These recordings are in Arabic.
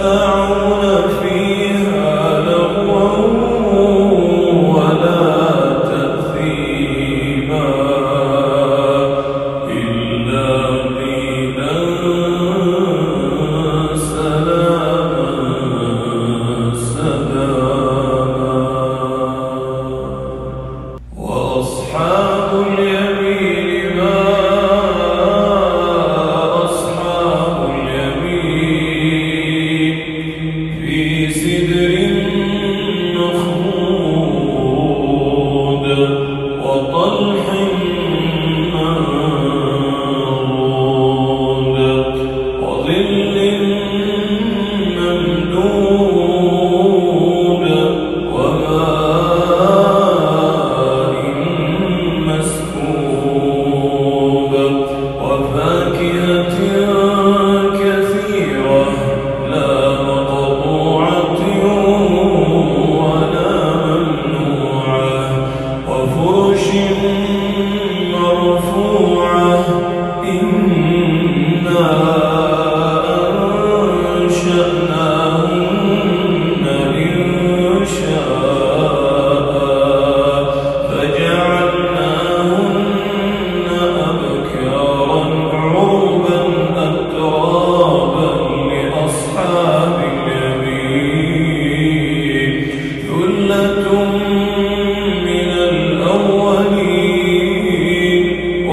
فاعبد to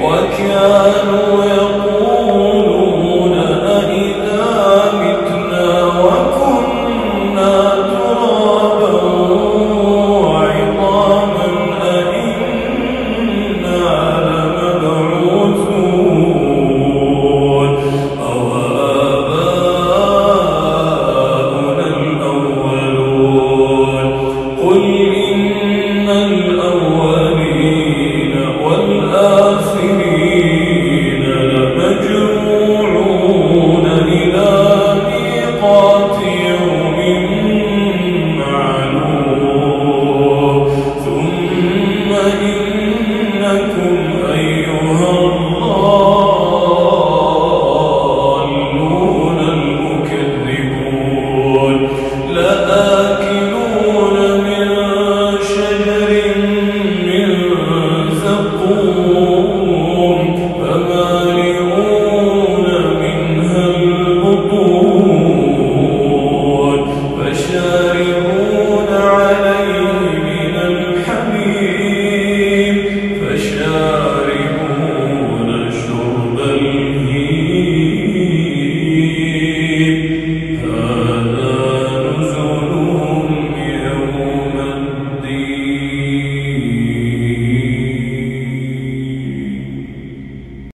وكانوا يقولون